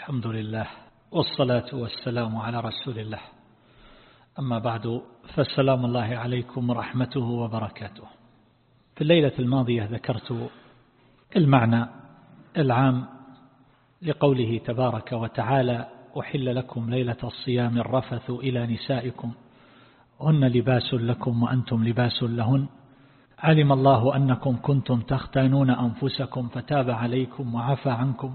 الحمد لله والصلاة والسلام على رسول الله. أما بعد فالسلام الله عليكم ورحمته وبركاته. في الليلة الماضية ذكرت المعنى العام لقوله تبارك وتعالى أحل لكم ليلة الصيام الرفث إلى نسائكم هن لباس لكم وأنتم لباس لهن. علم الله أنكم كنتم تختانون أنفسكم فتاب عليكم وعفى عنكم.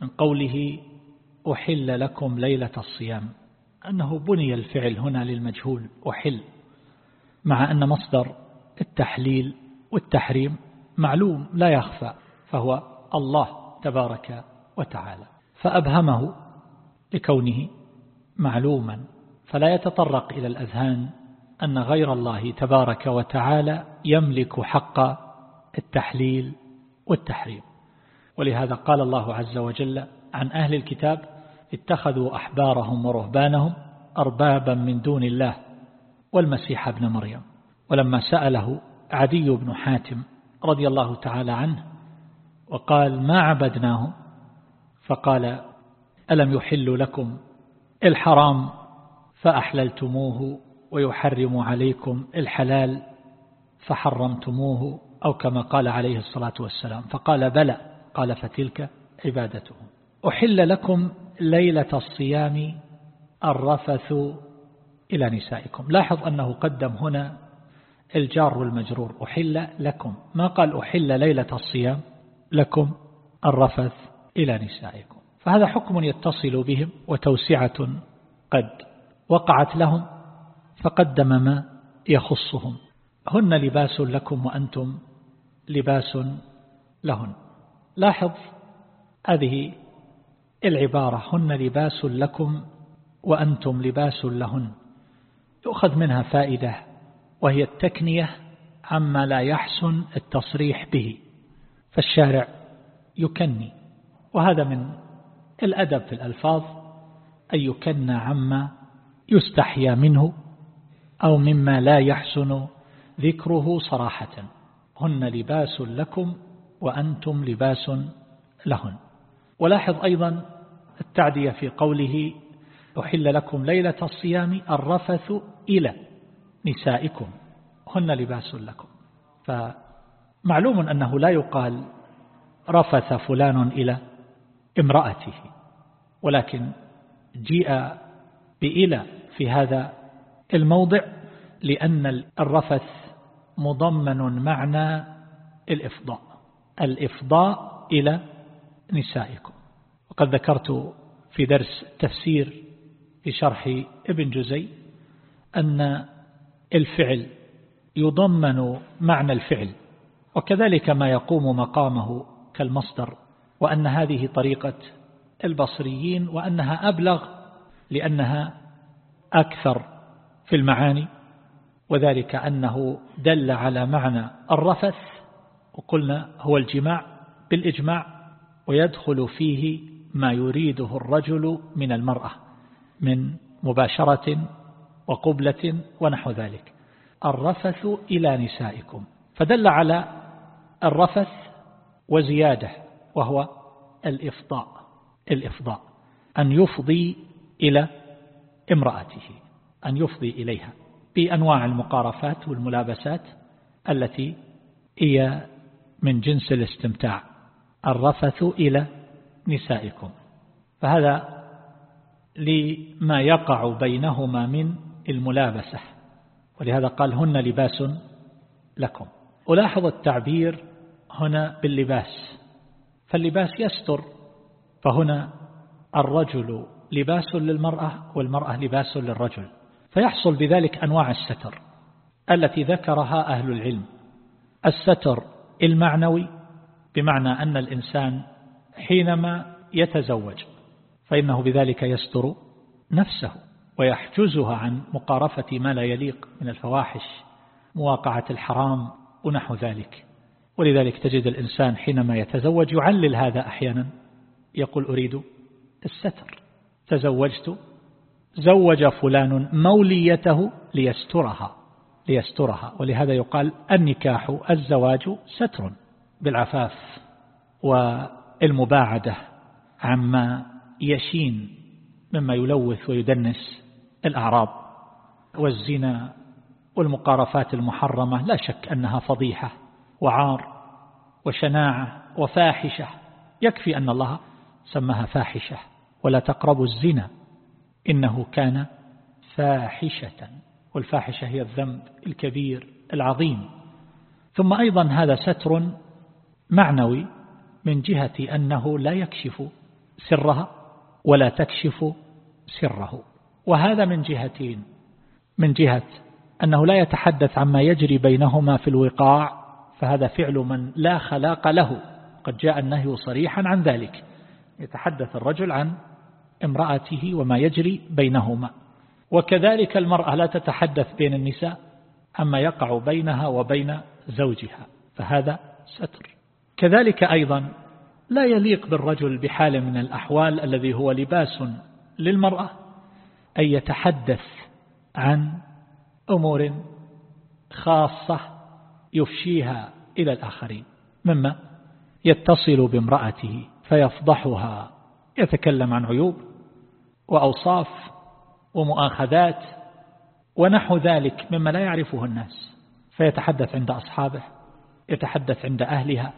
من قوله أحل لكم ليلة الصيام أنه بني الفعل هنا للمجهول أحل مع أن مصدر التحليل والتحريم معلوم لا يخفى فهو الله تبارك وتعالى. فأبهمه لكونه معلوما فلا يتطرق إلى الأذهان أن غير الله تبارك وتعالى يملك حق التحليل والتحريم. ولهذا قال الله عز وجل عن أهل الكتاب اتخذوا أحبارهم ورهبانهم أربابا من دون الله والمسيح ابن مريم. ولما سأله عدي بن حاتم رضي الله تعالى عنه وقال ما عبدناهم؟ فقال ألم يحل لكم الحرام فأحللتموه ويحرم عليكم الحلال فحرمتموه أو كما قال عليه الصلاة والسلام؟ فقال بلى. قال فتلك عبادتهم أحل لكم ليلة الصيام الرفث إلى نسائكم. لاحظ أنه قدم هنا الجار والمجرور. أحل لكم. ما قال أحل ليلة الصيام لكم الرفث إلى نسائكم؟ فهذا حكم يتصل بهم وتوسعة قد وقعت لهم فقدم ما يخصهم. هن لباس لكم وأنتم لباس لهن. لاحظ هذه العبارة هن لباس لكم وأنتم لباس لهن. يؤخذ منها فائدة وهي التكنية عما لا يحسن التصريح به. فالشارع يكني وهذا من الأدب في الألفاظ أن يكنى عما يستحيا منه أو مما لا يحسن ذكره صراحة. هن لباس لكم وأنتم لباس لهن. ولاحظ أيضا التعدية في قوله أحل لكم ليلة الصيام الرفث إلى نسائكم. هن لباس لكم. فمعلوم أنه لا يقال رفث فلان إلى امرأته ولكن جيء بإلى في هذا الموضع لأن الرفث مضمن معنى الإفضاء. الإفضاء إلى نسائكم. وقد ذكرت في درس تفسير في شرح ابن جزي أن الفعل يضمن معنى الفعل وكذلك ما يقوم مقامه كالمصدر وأن هذه طريقة البصريين وأنها أبلغ لأنها أكثر في المعاني وذلك أنه دل على معنى الرفث وقلنا هو الجماع بالإجماع ويدخل فيه ما يريده الرجل من المرأة من مباشرة وقبلة ونحو ذلك. الرفث إلى نسائكم. فدل على الرفث وزيادة وهو الإفضاء الإفضاء. أن يفضي إلى امرأته أن يفضي إليها بأنواع المقارفات والملابسات التي هي من جنس الاستمتاع الرفث إلى نسائكم. فهذا لما يقع بينهما من الملابسة. ولهذا قال هن لباس لكم. ألاحظ التعبير هنا باللباس. فاللباس يستر فهنا الرجل لباس للمرأة والمرأة لباس للرجل. فيحصل بذلك أنواع الستر التي ذكرها أهل العلم. الستر المعنوي بمعنى أن الإنسان حينما يتزوج فإنه بذلك يستر نفسه ويحجزها عن مقارفة ما لا يليق من الفواحش مواقعة الحرام ونحو ذلك. ولذلك تجد الإنسان حينما يتزوج يعلل هذا أحيانا يقول أريد الستر. تزوجت زوج فلان موليته ليسترها. ليسترها. ولهذا يقال النكاح الزواج ستر بالعفاف والمباعدة عما يشين مما يلوث ويدنس الأعراض والزنا والمقارفات المحرمة لا شك أنها فضيحة وعار وشناعة وفاحشة. يكفي أن الله سماها فاحشة. ولا تقربوا الزنا إنه كان فاحشة. والفاحشة هي الذنب الكبير العظيم. ثم أيضا هذا ستر معنوي من جهة أنه لا يكشف سرها ولا تكشف سره. وهذا من جهتين من جهة أنه لا يتحدث عما يجري بينهما في الوقاع فهذا فعل من لا خلاق له. قد جاء النهي صريحا عن ذلك. يتحدث الرجل عن امرأته وما يجري بينهما. وكذلك المرأة لا تتحدث بين النساء عما يقع بينها وبين زوجها فهذا ستر. كذلك أيضا لا يليق بالرجل بحال من الأحوال الذي هو لباس للمرأة أن يتحدث عن أمور خاصة يفشيها إلى الآخرين مما يتصل بامرأته فيفضحها يتكلم عن عيوب وأوصاف ومؤاخذات ونحو ذلك مما لا يعرفه الناس. فيتحدث عند أصحابه يتحدث عند أهلها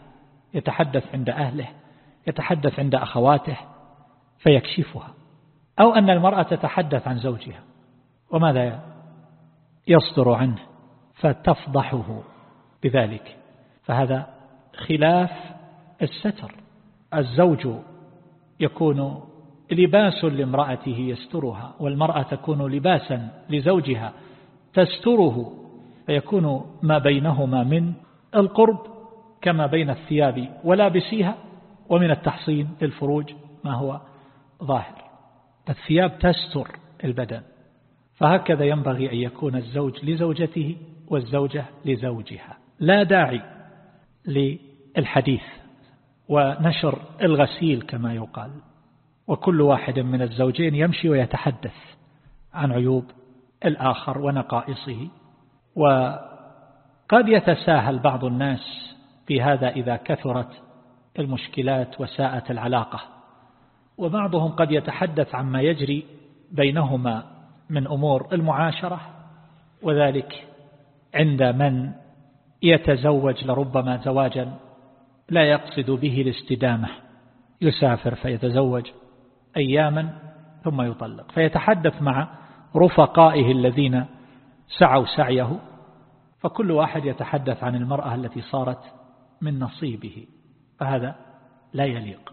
يتحدث عند أهله يتحدث عند أخواته فيكشفها. أو أن المرأة تتحدث عن زوجها وماذا يصدر عنه؟ فتفضحه بذلك. فهذا خلاف الستر. الزوج يكون لباس لامرأته يسترها والمرأة تكون لباسا لزوجها تستره فيكون ما بينهما من القرب كما بين الثياب ولابسيها ومن التحصين للفروج ما هو ظاهر. الثياب تستر البدن فهكذا ينبغي أن يكون الزوج لزوجته والزوجة لزوجها. لا داعي للحديث ونشر الغسيل كما يقال. وكل واحد من الزوجين يمشي ويتحدث عن عيوب الآخر ونقائصه. وقد يتساهل بعض الناس في هذا إذا كثرت المشكلات وساءت العلاقة. وبعضهم قد يتحدث عما يجري بينهما من أمور المعاشرة وذلك عند من يتزوج لربما زواجا لا يقصد به الاستدامة. يسافر فيتزوج. أياما ثم يطلق. فيتحدث مع رفقائه الذين سعوا سعيه فكل واحد يتحدث عن المرأة التي صارت من نصيبه فهذا لا يليق.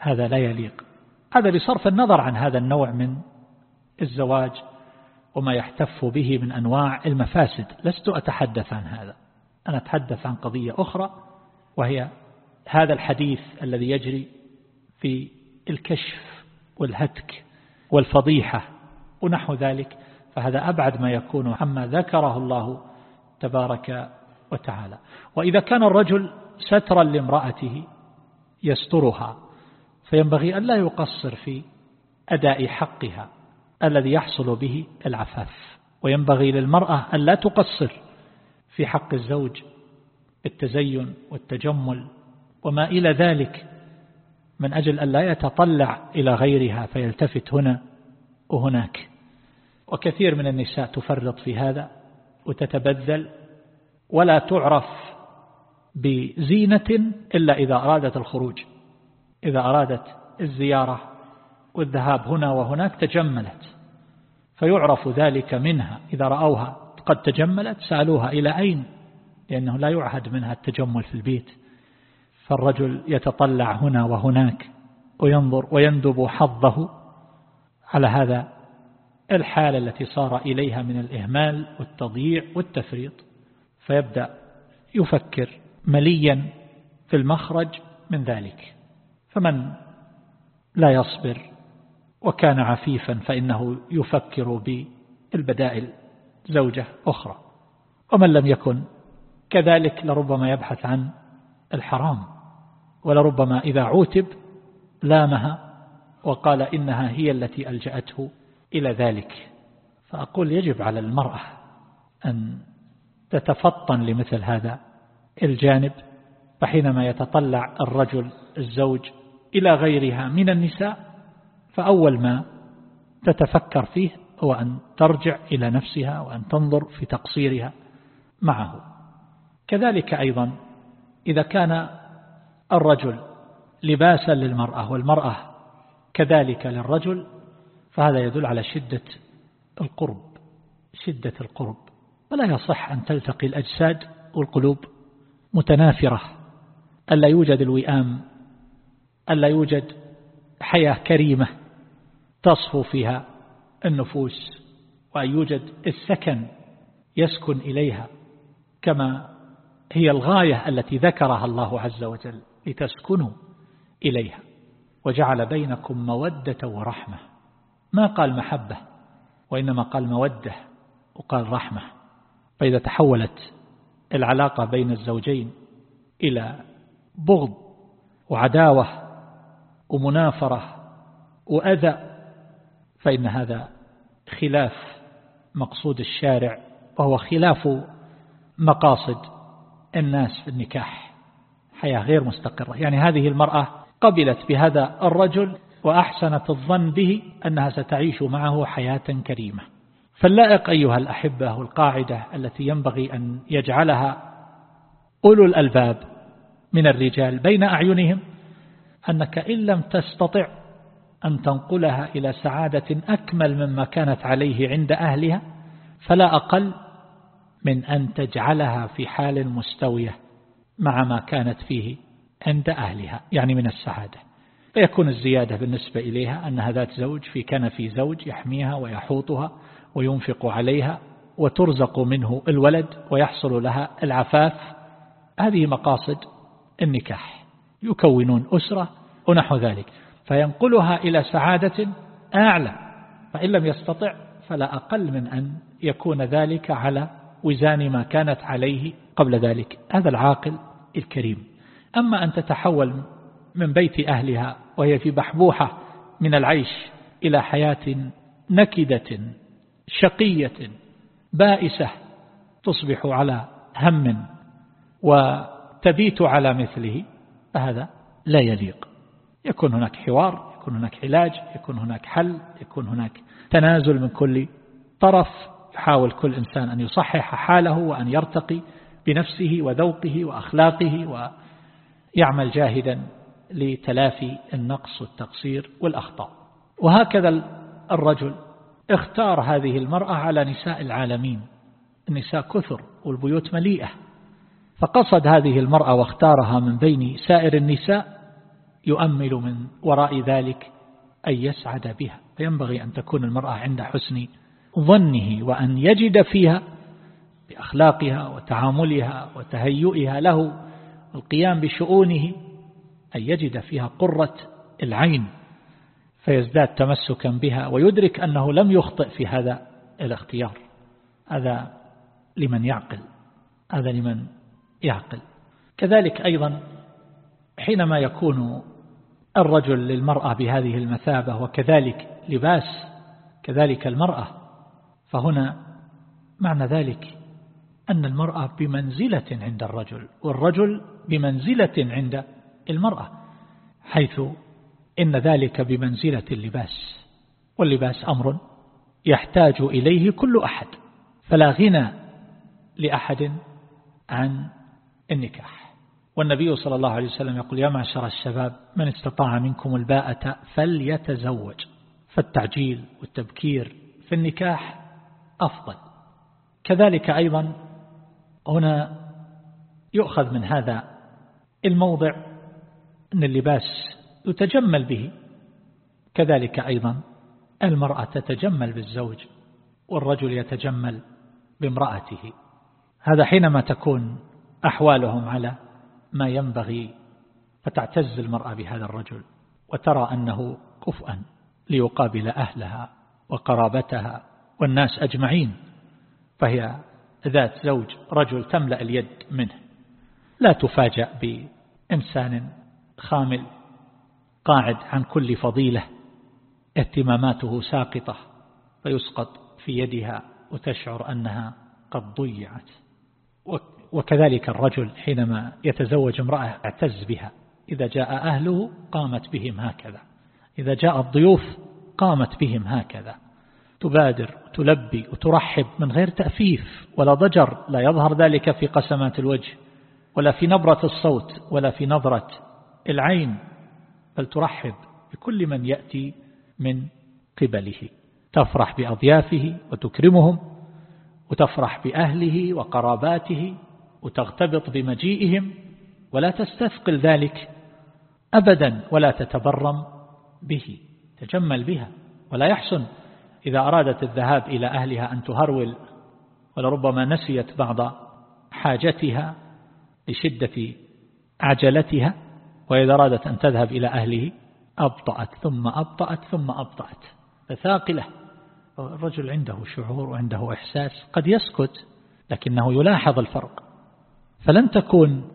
هذا لا يليق. هذا لصرف النظر عن هذا النوع من الزواج وما يحتف به من أنواع المفاسد. لست أتحدث عن هذا. أنا أتحدث عن قضية أخرى وهي هذا الحديث الذي يجري في الكشف والهتك والفضيحة ونحو ذلك فهذا أبعد ما يكون عما ذكره الله تبارك وتعالى. وإذا كان الرجل سترا لامرأته يسترها فينبغي أن لا يقصر في أداء حقها الذي يحصل به العفاف. وينبغي للمرأة أن لا تقصر في حق الزوج التزين والتجمل وما إلى ذلك من أجل أن لا يتطلع إلى غيرها فيلتفت هنا وهناك. وكثير من النساء تفرط في هذا وتتبذل ولا تعرف بزينة إلا إذا أرادت الخروج. إذا أرادت الزيارة والذهاب هنا وهناك تجملت فيعرف ذلك منها. إذا رأوها قد تجملت سألوها إلى أين لأنه لا يعهد منها التجمل في البيت. فالرجل يتطلع هنا وهناك وينظر ويندب حظه على هذا الحالة التي صار إليها من الإهمال والتضييع والتفريط. فيبدأ يفكر مليا في المخرج من ذلك. فمن لا يصبر وكان عفيفا فإنه يفكر بالبدائل زوجة أخرى. ومن لم يكن كذلك لربما يبحث عن الحرام. ولربما إذا عوتب لامها وقال إنها هي التي ألجأته إلى ذلك. فأقول يجب على المرأة أن تتفطن لمثل هذا الجانب فحينما يتطلع الرجل الزوج إلى غيرها من النساء فأول ما تتفكر فيه هو أن ترجع إلى نفسها وأن تنظر في تقصيرها معه. كذلك أيضا إذا كان الرجل لباسا للمرأة والمرأة كذلك للرجل فهذا يدل على شدة القرب شدة القرب. ولا يصح أن تلتقي الأجساد والقلوب متنافرة ألا يوجد الوئام ألا يوجد حياة كريمة تصفو فيها النفوس وأن يوجد السكن يسكن إليها كما هي الغاية التي ذكرها الله عز وجل. لتسكنوا إليها وجعل بينكم مودة ورحمة. ما قال محبة وإنما قال مودة وقال رحمة. فإذا تحولت العلاقة بين الزوجين إلى بغض وعداوة ومنافرة وأذى فإن هذا خلاف مقصود الشارع وهو خلاف مقاصد الناس في النكاح. حياة غير مستقرة. يعني هذه المرأة قبلت بهذا الرجل وأحسنت الظن به أنها ستعيش معه حياة كريمة. فاللائق أيها الأحبة القاعدة التي ينبغي أن يجعلها أولو الألباب من الرجال بين أعينهم أنك إن لم تستطع أن تنقلها إلى سعادة أكمل مما كانت عليه عند أهلها فلا أقل من أن تجعلها في حال مستوية. مع ما كانت فيه عند أهلها يعني من السعادة. فيكون الزيادة بالنسبة إليها أنها ذات زوج في كنف زوج يحميها ويحوطها وينفق عليها وترزق منه الولد ويحصل لها العفاف. هذه مقاصد النكاح. يكونون أسرة ونحو ذلك. فينقلها إلى سعادة أعلى. فإن لم يستطع فلا أقل من أن يكون ذلك على وزان ما كانت عليه قبل ذلك. هذا العاقل الكريم. أما أن تتحول من بيت أهلها وهي في بحبوحة من العيش إلى حياة نكدة شقية بائسة تصبح على هم وتبيت على مثله فهذا لا يليق. يكون هناك حوار يكون هناك علاج يكون هناك حل يكون هناك تنازل من كل طرف. يحاول كل إنسان أن يصحح حاله وأن يرتقي بنفسه وذوقه وأخلاقه ويعمل جاهدا لتلافي النقص والتقصير والأخطاء. وهكذا الرجل اختار هذه المرأة على نساء العالمين. النساء كثر والبيوت مليئة. فقصد هذه المرأة واختارها من بين سائر النساء يؤمل من وراء ذلك أن يسعد بها. فينبغي أن تكون المرأة عند حسن ظنه وأن يجد فيها بأخلاقها وتعاملها وتهيئها له القيام بشؤونه أن يجد فيها قرة العين فيزداد تمسكا بها ويدرك أنه لم يخطئ في هذا الاختيار. هذا لمن يعقل هذا لمن يعقل. كذلك أيضا حينما يكون الرجل للمرأة بهذه المثابة وكذلك لباس كذلك المرأة فهنا معنى ذلك أن المرأة بمنزلة عند الرجل والرجل بمنزلة عند المرأة حيث إن ذلك بمنزلة اللباس واللباس أمر يحتاج إليه كل أحد فلا غنى لأحد عن النكاح. والنبي صلى الله عليه وسلم يقول يا معشر الشباب من استطاع منكم الباءة فليتزوج. فالتعجيل والتبكير في النكاح أفضل. كذلك أيضا هنا يؤخذ من هذا الموضع أن اللباس يتجمل به. كذلك أيضا المرأة تتجمل بالزوج والرجل يتجمل بامرأته. هذا حينما تكون أحوالهم على ما ينبغي فتعتز المرأة بهذا الرجل وترى أنه كفءا ليقابل أهلها وقرابتها والناس أجمعين فهي ذات زوج رجل تملأ اليد منه. لا تفاجأ بإنسان خامل قاعد عن كل فضيلة. اهتماماته ساقطة فيسقط في يدها وتشعر أنها قد ضيعت. وكذلك الرجل حينما يتزوج امرأة اعتز بها. إذا جاء أهله قامت بهم هكذا. إذا جاء الضيوف قامت بهم هكذا. تبادر تلبي وترحب من غير تأفيف ولا ضجر لا يظهر ذلك في قسمات الوجه ولا في نبرة الصوت ولا في نظرة العين بل ترحب بكل من يأتي من قبله. تفرح بأضيافه وتكرمهم وتفرح بأهله وقراباته وتغتبط بمجيئهم ولا تستثقل ذلك أبدا ولا تتبرم به. تجمل بها ولا يحسن. إذا أرادت الذهاب إلى أهلها أن تهرول ولربما نسيت بعض حاجتها لشدة عجلتها وإذا أرادت أن تذهب إلى أهله أبطأت ثم أبطأت ثم أبطأت. ثاقلة الرجل عنده شعور وعنده إحساس قد يسكت لكنه يلاحظ الفرق. فلن تكون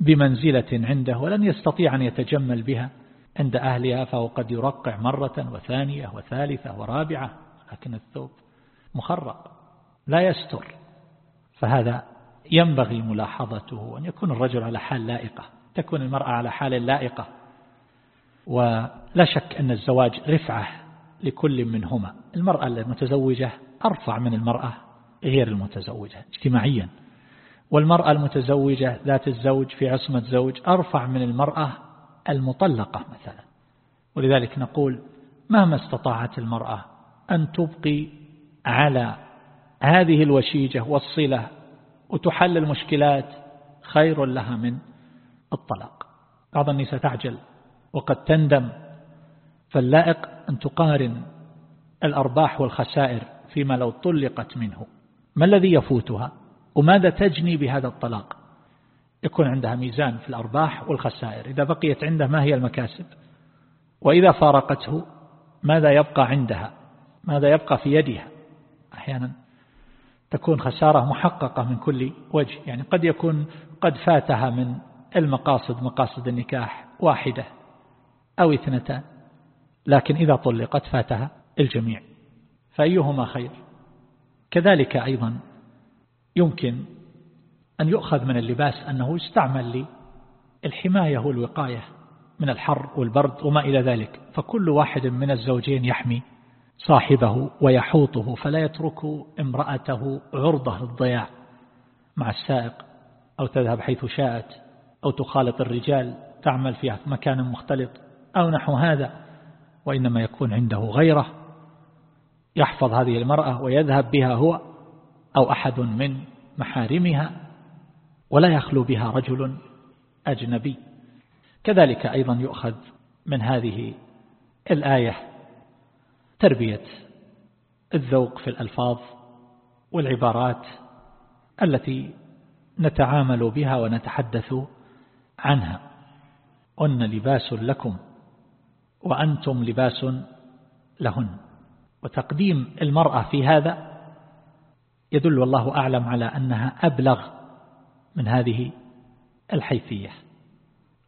بمنزلة عنده ولن يستطيع أن يتجمل بها. عند أهلها فهو قد يرقع مرة وثانية وثالثة ورابعة لكن الثوب مخرق لا يستر. فهذا ينبغي ملاحظته أن يكون الرجل على حال لائقة تكون المرأة على حال لائقة. ولا شك أن الزواج رفعة لكل منهما. المرأة المتزوجة أرفع من المرأة غير المتزوجة اجتماعيا. والمرأة المتزوجة ذات الزوج في عصمة زوج أرفع من المرأة المطلقة مثلا. ولذلك نقول مهما استطاعت المرأة أن تبقي على هذه الوشيجة والصلة وتحل المشكلات خير لها من الطلاق. بعض النساء تعجل وقد تندم. فاللائق أن تقارن الأرباح والخسائر فيما لو طلقت منه. ما الذي يفوتها؟ وماذا تجني بهذا الطلاق؟ يكون عندها ميزان في الأرباح والخسائر. إذا بقيت عنده ما هي المكاسب؟ وإذا فارقته ماذا يبقى عندها؟ ماذا يبقى في يدها؟ أحيانا تكون خسارة محققة من كل وجه. يعني قد يكون قد فاتها من المقاصد مقاصد النكاح واحدة أو اثنتان لكن إذا طلقت فاتها الجميع. فأيهما خير؟ كذلك أيضا يمكن أن يؤخذ من اللباس أنه يستعمل للحماية والوقاية من الحر والبرد وما إلى ذلك. فكل واحد من الزوجين يحمي صاحبه ويحوطه فلا يترك امرأته عرضة للضياع مع السائق أو تذهب حيث شاءت أو تخالط الرجال تعمل في مكان مختلط أو نحو هذا. وإنما يكون عنده غيرة يحفظ هذه المرأة ويذهب بها هو أو أحد من محارمها. ولا يخلو بها رجل أجنبي. كذلك أيضا يؤخذ من هذه الآية تربية الذوق في الألفاظ والعبارات التي نتعامل بها ونتحدث عنها. هن لباس لكم وأنتم لباس لهن. وتقديم المرأة في هذا يدل والله أعلم على أنها أبلغ من هذه الحيثية.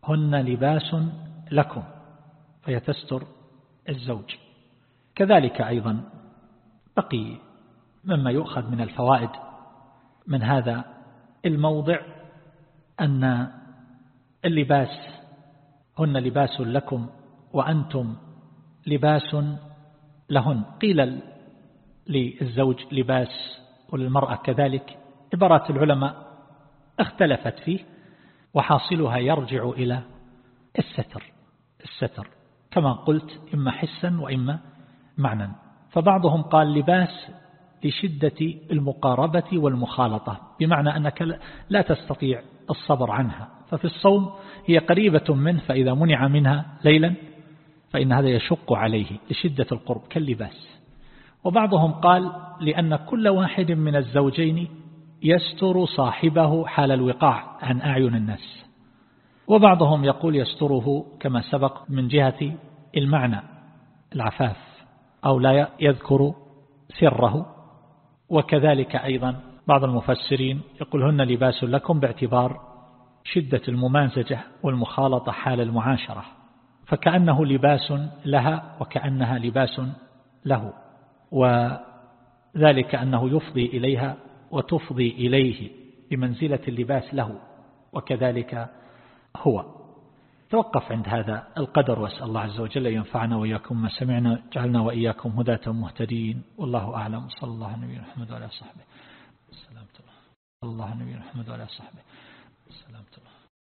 هن لباس لكم فهي تستر الزوج. كذلك أيضا بقي مما يؤخذ من الفوائد من هذا الموضع أن اللباس هن لباس لكم وأنتم لباس لهن. قيل للزوج لباس وللمرأة كذلك. عبارات العلماء اختلفت فيه وحاصلها يرجع إلى الستر الستر. كما قلت إما حسا وإما معنى فبعضهم قال لباس لشدة المقاربة والمخالطة بمعنى أنك لا تستطيع الصبر عنها. ففي الصوم هي قريبة منه فإذا منع منها ليلا فإن هذا يشق عليه لشدة القرب كاللباس. وبعضهم قال لأن كل واحد من الزوجين يستر صاحبه حال الوقاع عن أعين الناس. وبعضهم يقول يستره كما سبق من جهة المعنى العفاف أو لا يذكر سره. وكذلك أيضا بعض المفسرين يقول هن لباس لكم باعتبار شدة الممازجة والمخالطة حال المعاشرة فكأنه لباس لها وكأنها لباس له وذلك أنه يفضي إليها وتفضي إليه بمنزلة اللباس له وكذلك هو. توقف عند هذا القدر وأسأل الله عز وجل ينفعنا وإياكم. ما سمعنا جعلنا وإياكم هداة مهتدين. والله أعلم. صلى الله عليه وسلم محمد وعلى صحبه السلام الله نبينا محمد وعلى صحبه السلام